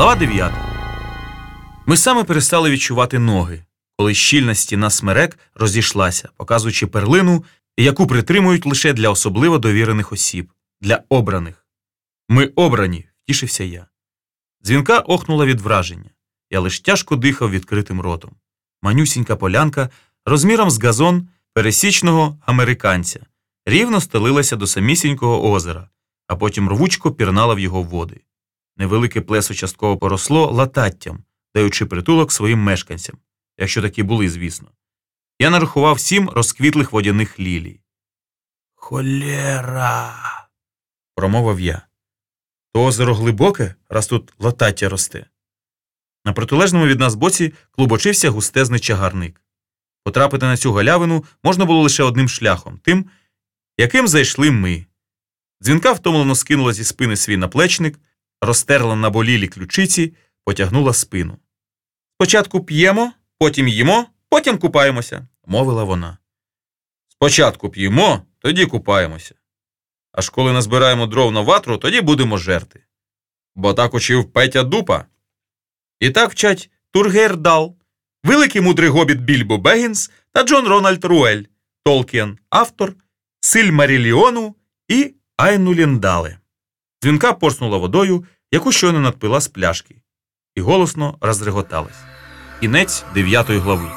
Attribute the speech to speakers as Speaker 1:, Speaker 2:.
Speaker 1: Глава 9. Ми саме перестали відчувати ноги, коли щільна стіна смерек розійшлася, показуючи перлину, яку притримують лише для особливо довірених осіб, для обраних. Ми обрані, втішився я. Дзвінка охнула від враження. Я лиш тяжко дихав відкритим ротом. Манюсінька полянка розміром з газон пересічного американця рівно стелилася до самісінького озера, а потім рвучко пірнала в його води. Невелике плесо частково поросло лататтям, даючи притулок своїм мешканцям, якщо такі були, звісно. Я нарахував сім розквітлих водяних лілій. Холєра. промовив я. То озеро глибоке, раз тут латаття росте. На протилежному від нас боці клубочився густезний чагарник. Потрапити на цю галявину можна було лише одним шляхом тим, яким зайшли ми. Дзвінка втомлено скинула зі спини свій наплечник, розтерла на болілі ключиці, потягнула спину. Спочатку п'ємо, потім їмо, потім купаємося, мовила вона. Спочатку п'ємо, тоді купаємося. Аж коли назбираємо дров на ватру, тоді будемо жерти. Бо так учив Петя Дупа. І так вчать Тургейрдал, великий мудрий гобіт Більбо Бегінс та Джон Рональд Руель, Толкіен, автор Сильмаріліону і Айну Ліндали. Дзвінка порснула водою, яку щойно надпила з пляшки, і голосно розреготалась. Кінець дев'ятої глави.